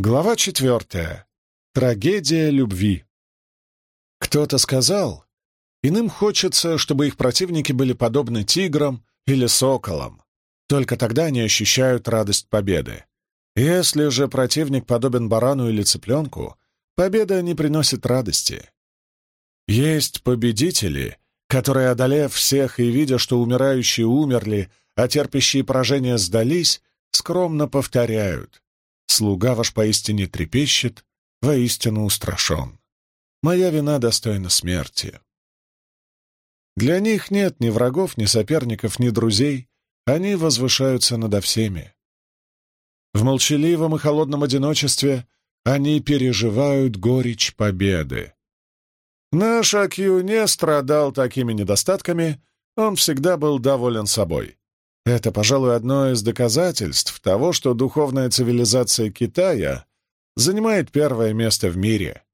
Глава четвертая. Трагедия любви. Кто-то сказал, иным хочется, чтобы их противники были подобны тиграм или соколам. Только тогда они ощущают радость победы. Если же противник подобен барану или цыпленку, победа не приносит радости. Есть победители, которые, одолев всех и видя, что умирающие умерли, а терпящие поражения сдались, скромно повторяют Слуга ваш поистине трепещет, воистину устрашен. Моя вина достойна смерти. Для них нет ни врагов, ни соперников, ни друзей. Они возвышаются надо всеми. В молчаливом и холодном одиночестве они переживают горечь победы. Наш Акью не страдал такими недостатками, он всегда был доволен собой. Это, пожалуй, одно из доказательств того, что духовная цивилизация Китая занимает первое место в мире.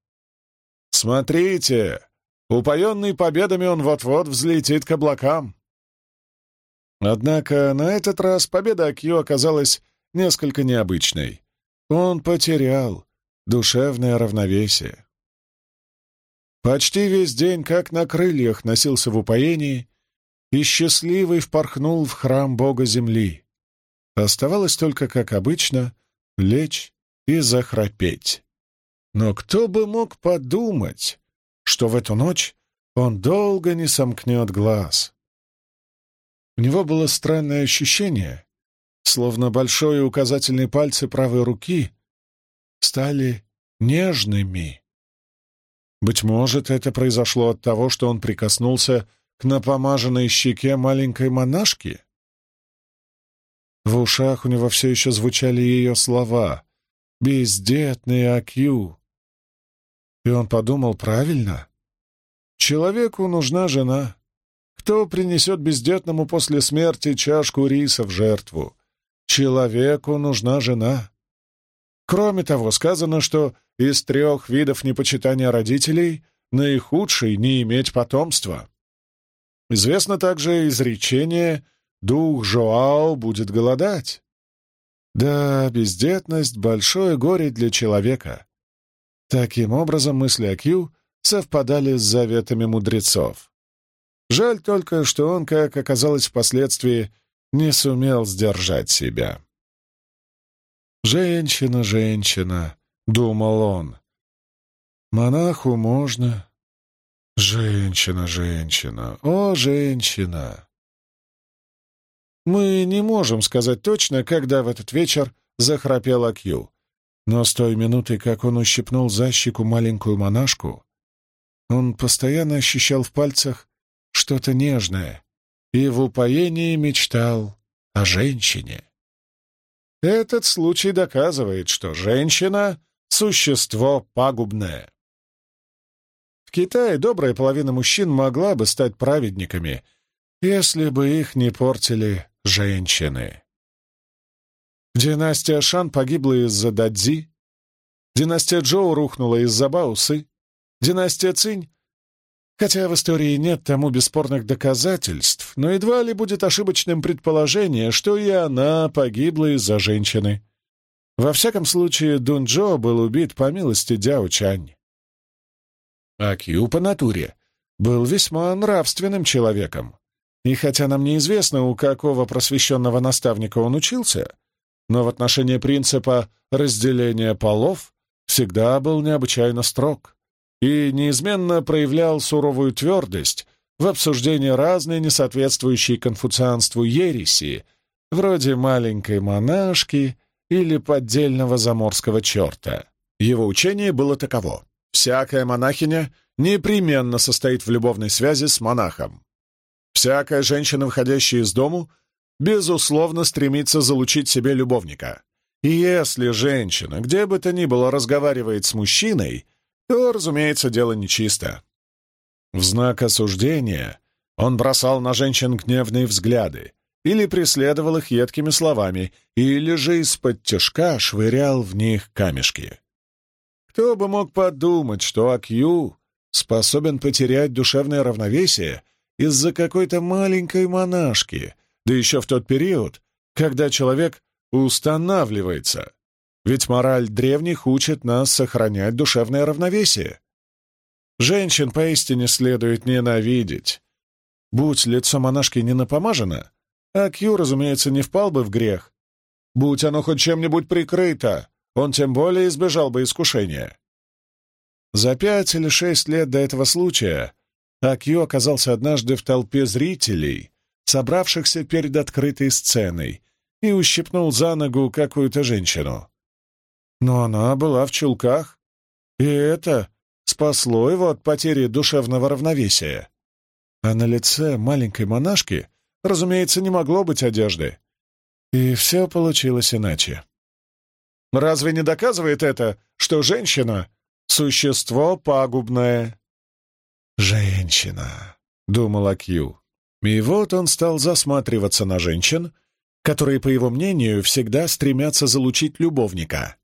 Смотрите, упоенный победами он вот-вот взлетит к облакам. Однако на этот раз победа Акью оказалась несколько необычной. Он потерял душевное равновесие. Почти весь день, как на крыльях, носился в упоении и счастливый впорхнул в храм Бога Земли. Оставалось только, как обычно, лечь и захрапеть. Но кто бы мог подумать, что в эту ночь он долго не сомкнет глаз. У него было странное ощущение, словно большой и указательный пальцы правой руки стали нежными. Быть может, это произошло от того, что он прикоснулся к напомаженной щеке маленькой монашки? В ушах у него все еще звучали ее слова «бездетный Акью». И он подумал правильно. Человеку нужна жена. Кто принесет бездетному после смерти чашку риса в жертву? Человеку нужна жена. Кроме того, сказано, что из трех видов непочитания родителей наихудший — не иметь потомства. Известно также изречение «Дух Жоао будет голодать». Да, бездетность — большое горе для человека. Таким образом, мысли о Кью совпадали с заветами мудрецов. Жаль только, что он, как оказалось впоследствии, не сумел сдержать себя. «Женщина, женщина», — думал он. «Монаху можно, Женщина, женщина, о, женщина! Мы не можем сказать точно, когда в этот вечер захрапел Акью, но с той минуты, как он ущипнул за щеку маленькую монашку, он постоянно ощущал в пальцах что-то нежное и в упоении мечтал о женщине. Этот случай доказывает, что женщина — существо пагубное. В Китае добрая половина мужчин могла бы стать праведниками, если бы их не портили женщины. Династия Шан погибла из-за Дадзи, династия Джоу рухнула из-за Баусы, династия Цинь Хотя в истории нет тому бесспорных доказательств, но едва ли будет ошибочным предположение, что и она погибла из-за женщины. Во всяком случае, Дунджо был убит по милости Дяо Чань. А по натуре был весьма нравственным человеком. И хотя нам неизвестно, у какого просвещенного наставника он учился, но в отношении принципа разделения полов всегда был необычайно строг и неизменно проявлял суровую твердость в обсуждении разной несоответствующей конфуцианству ереси, вроде маленькой монашки или поддельного заморского черта. Его учение было таково. Всякая монахиня непременно состоит в любовной связи с монахом. Всякая женщина, выходящая из дому, безусловно стремится залучить себе любовника. И если женщина, где бы то ни было, разговаривает с мужчиной, то, разумеется, дело нечисто. В знак осуждения он бросал на женщин гневные взгляды, или преследовал их едкими словами, или же из-под тяжка швырял в них камешки. Кто бы мог подумать, что Акью способен потерять душевное равновесие из-за какой-то маленькой монашки, да еще в тот период, когда человек устанавливается. ведь мораль древних учит нас сохранять душевное равновесие. Женщин поистине следует ненавидеть. Будь лицо монашки не напомажено, а Кью, разумеется, не впал бы в грех. Будь оно хоть чем-нибудь прикрыто, он тем более избежал бы искушения. За пять или шесть лет до этого случая Акью оказался однажды в толпе зрителей, собравшихся перед открытой сценой, и ущипнул за ногу какую-то женщину. Но она была в чулках, и это спасло его от потери душевного равновесия. А на лице маленькой монашки, разумеется, не могло быть одежды. И все получилось иначе. Разве не доказывает это, что женщина — существо пагубное? «Женщина», — думал Акью. И вот он стал засматриваться на женщин, которые, по его мнению, всегда стремятся залучить любовника.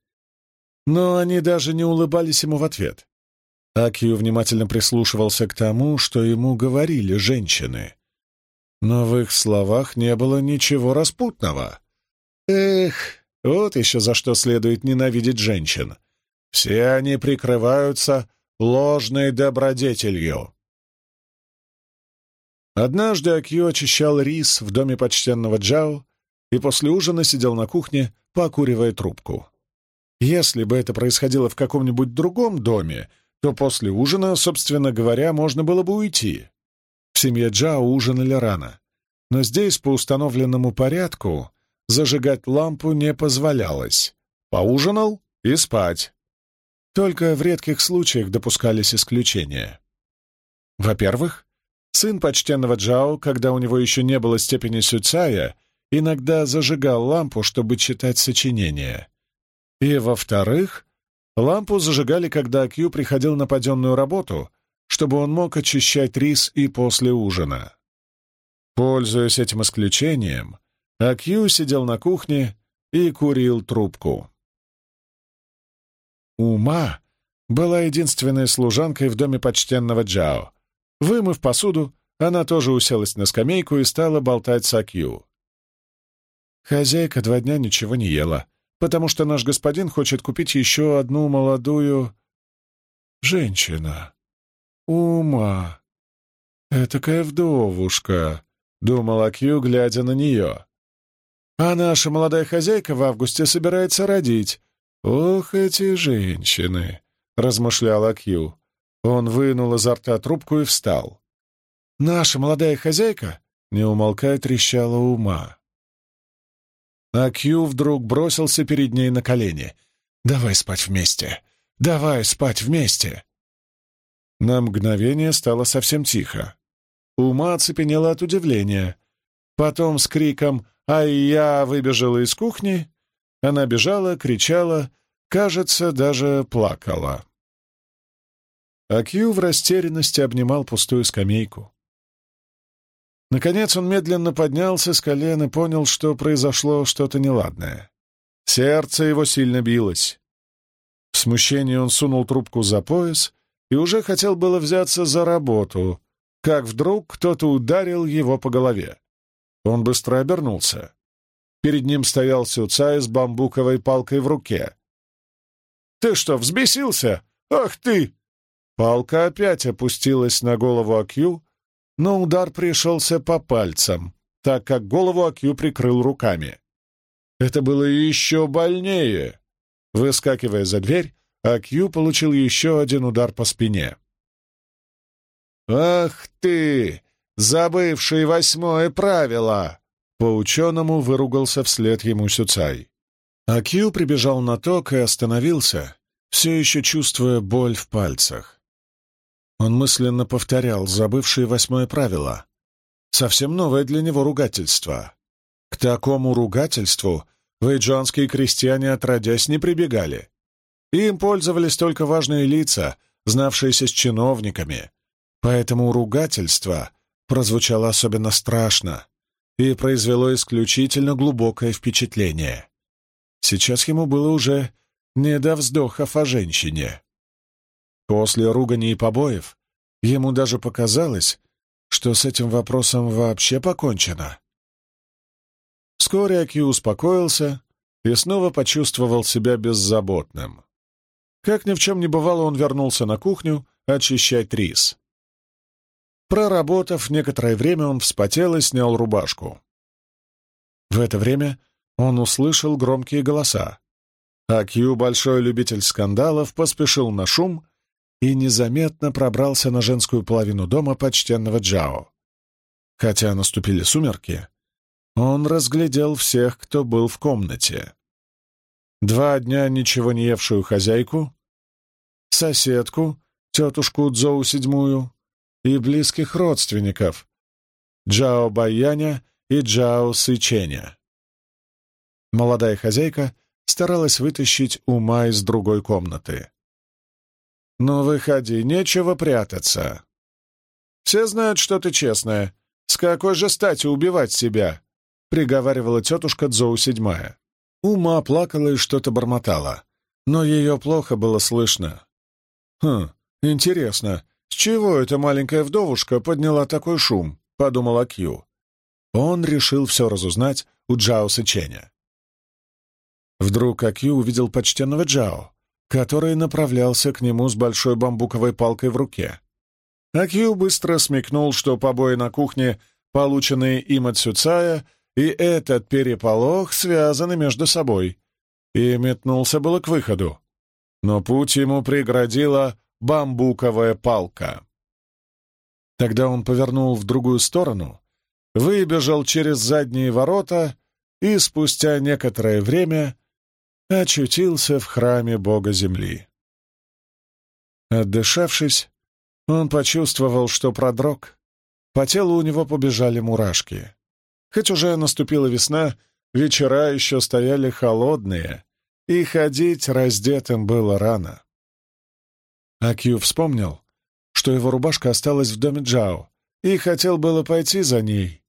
Но они даже не улыбались ему в ответ. Акью внимательно прислушивался к тому, что ему говорили женщины. Но в их словах не было ничего распутного. Эх, вот еще за что следует ненавидеть женщин. Все они прикрываются ложной добродетелью. Однажды Акью очищал рис в доме почтенного Джао и после ужина сидел на кухне, покуривая трубку. Если бы это происходило в каком-нибудь другом доме, то после ужина, собственно говоря, можно было бы уйти. В семье Джао ужинали рано. Но здесь, по установленному порядку, зажигать лампу не позволялось. Поужинал и спать. Только в редких случаях допускались исключения. Во-первых, сын почтенного Джао, когда у него еще не было степени сюцая, иногда зажигал лампу, чтобы читать сочинения. И, во-вторых, лампу зажигали, когда Акью приходил на паденную работу, чтобы он мог очищать рис и после ужина. Пользуясь этим исключением, Акью сидел на кухне и курил трубку. Ума была единственной служанкой в доме почтенного Джао. Вымыв посуду, она тоже уселась на скамейку и стала болтать с Акью. Хозяйка два дня ничего не ела, потому что наш господин хочет купить еще одну молодую... женщина. Ума. Этакая вдовушка, — думал Акью, глядя на нее. А наша молодая хозяйка в августе собирается родить. Ох, эти женщины, — размышлял Акью. Он вынул изо рта трубку и встал. Наша молодая хозяйка, не умолкая, трещала ума. А Кью вдруг бросился перед ней на колени. «Давай спать вместе! Давай спать вместе!» На мгновение стало совсем тихо. Ума оцепенела от удивления. Потом с криком «Ай, я!» выбежала из кухни. Она бежала, кричала, кажется, даже плакала. А Кью в растерянности обнимал пустую скамейку. Наконец он медленно поднялся с колен и понял, что произошло что-то неладное. Сердце его сильно билось. В смущении он сунул трубку за пояс и уже хотел было взяться за работу, как вдруг кто-то ударил его по голове. Он быстро обернулся. Перед ним стоял Сюцай с бамбуковой палкой в руке. «Ты что, взбесился? Ах ты!» Палка опять опустилась на голову Акью, но удар пришелся по пальцам, так как голову Акью прикрыл руками. Это было еще больнее. Выскакивая за дверь, Акью получил еще один удар по спине. «Ах ты, забывший восьмое правило!» По-ученому выругался вслед ему Сюцай. Акью прибежал на ток и остановился, все еще чувствуя боль в пальцах. Он мысленно повторял забывшие восьмое правило. Совсем новое для него ругательство. К такому ругательству вейджанские крестьяне отродясь не прибегали. Им пользовались только важные лица, знавшиеся с чиновниками. Поэтому ругательство прозвучало особенно страшно и произвело исключительно глубокое впечатление. Сейчас ему было уже не до вздохов о женщине. После ругани и побоев ему даже показалось, что с этим вопросом вообще покончено. Вскоре Аки успокоился и снова почувствовал себя беззаботным. Как ни в чем не бывало, он вернулся на кухню очищать рис. Проработав некоторое время, он вспотел и снял рубашку. В это время он услышал громкие голоса. А большой любитель скандалов, поспешил на шум и незаметно пробрался на женскую половину дома почтенного Джао. Хотя наступили сумерки, он разглядел всех, кто был в комнате. Два дня ничего не евшую хозяйку, соседку, тетушку Цзоу седьмую и близких родственников Джао Баяня и Джао Сыченя. Молодая хозяйка старалась вытащить ума из другой комнаты. «Ну, выходи, нечего прятаться. Все знают, что ты честная. С какой же стати убивать себя?» — приговаривала тетушка Дзоу седьмая. Ума плакала и что-то бормотала, но ее плохо было слышно. «Хм, интересно, чего эта маленькая вдовушка подняла такой шум?» — подумала Кью. Он решил все разузнать у Джао Сыченя. Вдруг Акью увидел почтенного Джао, который направлялся к нему с большой бамбуковой палкой в руке. Акью быстро смекнул, что побои на кухне, полученные им от Сюцая, и этот переполох связаны между собой, и метнулся было к выходу. Но путь ему преградила бамбуковая палка. Тогда он повернул в другую сторону, выбежал через задние ворота и спустя некоторое время очутился в храме бога земли. Отдышавшись, он почувствовал, что продрог. По телу у него побежали мурашки. Хоть уже наступила весна, вечера еще стояли холодные, и ходить раздетым было рано. Акью вспомнил, что его рубашка осталась в доме Джао, и хотел было пойти за ней,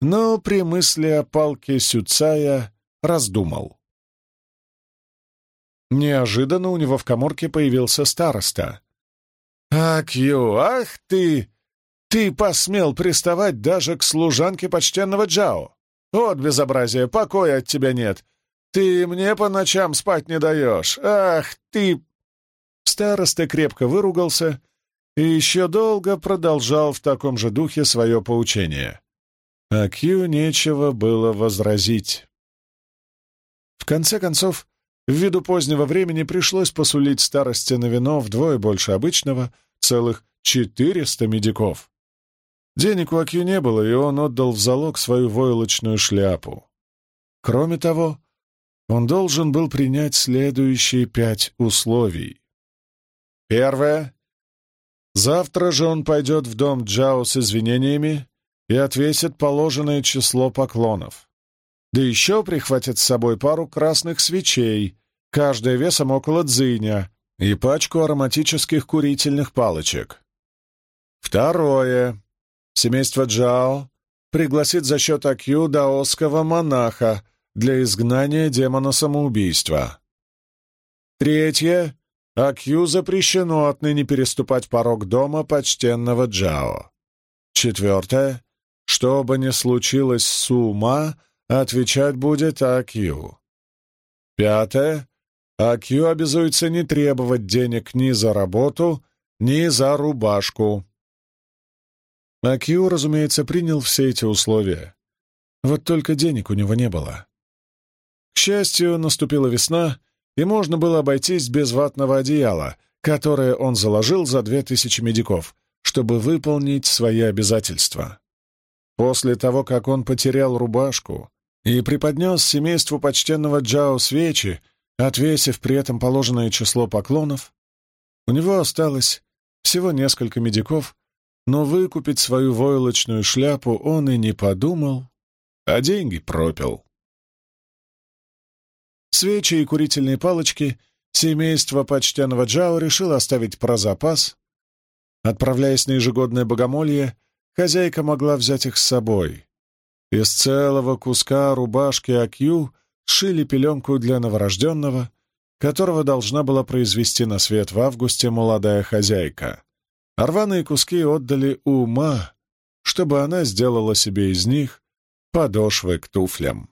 но при мысли о палке Сюцая раздумал. Неожиданно у него в коморке появился староста. «Акью, ах ты! Ты посмел приставать даже к служанке почтенного Джао! Вот безобразие, покоя от тебя нет! Ты мне по ночам спать не даешь! Ах ты!» Староста крепко выругался и еще долго продолжал в таком же духе свое поучение. А Кью нечего было возразить. В конце концов, ввиду позднего времени пришлось посулить старости на вино вдвое больше обычного, целых четыреста медиков. Денег у Акью не было, и он отдал в залог свою войлочную шляпу. Кроме того, он должен был принять следующие пять условий. Первое. Завтра же он пойдет в дом Джао с извинениями и отвесит положенное число поклонов. Да еще прихватит с собой пару красных свечей, каждая весом около дзыня, и пачку ароматических курительных палочек. Второе. Семейство Джао пригласит за счет Акью даосского монаха для изгнания демона самоубийства. Третье. Акью запрещено отныне переступать порог дома почтенного Джао. Четвертое. Что бы ни случилось с Ума, отвечать будет Акью. Пятое. Акью обязуется не требовать денег ни за работу, ни за рубашку. Акью, разумеется, принял все эти условия. Вот только денег у него не было. К счастью, наступила весна, и можно было обойтись без ватного одеяла, которое он заложил за две тысячи медиков, чтобы выполнить свои обязательства. После того, как он потерял рубашку и преподнес семейству почтенного Джао свечи, отвесив при этом положенное число поклонов, у него осталось всего несколько медиков, но выкупить свою войлочную шляпу он и не подумал, а деньги пропил. Свечи и курительные палочки семейство почтенного Джао решило оставить про запас. Отправляясь на ежегодное богомолье, хозяйка могла взять их с собой. Из целого куска рубашки Акью шили пеленку для новорожденного, которого должна была произвести на свет в августе молодая хозяйка. А рваные куски отдали ума, чтобы она сделала себе из них подошвы к туфлям.